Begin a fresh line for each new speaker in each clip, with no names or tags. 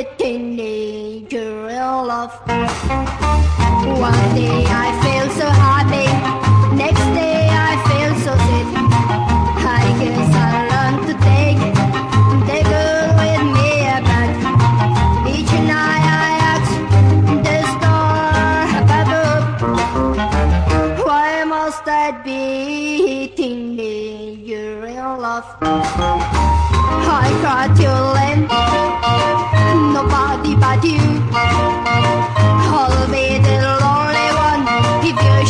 a teenager love. One day I feel so happy, next day I feel so sad. I guess I learned to take the girl with me back. Each night I ask the star above, why must I be teenager love?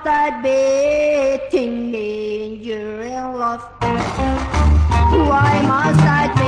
start beating danger during love? Why must I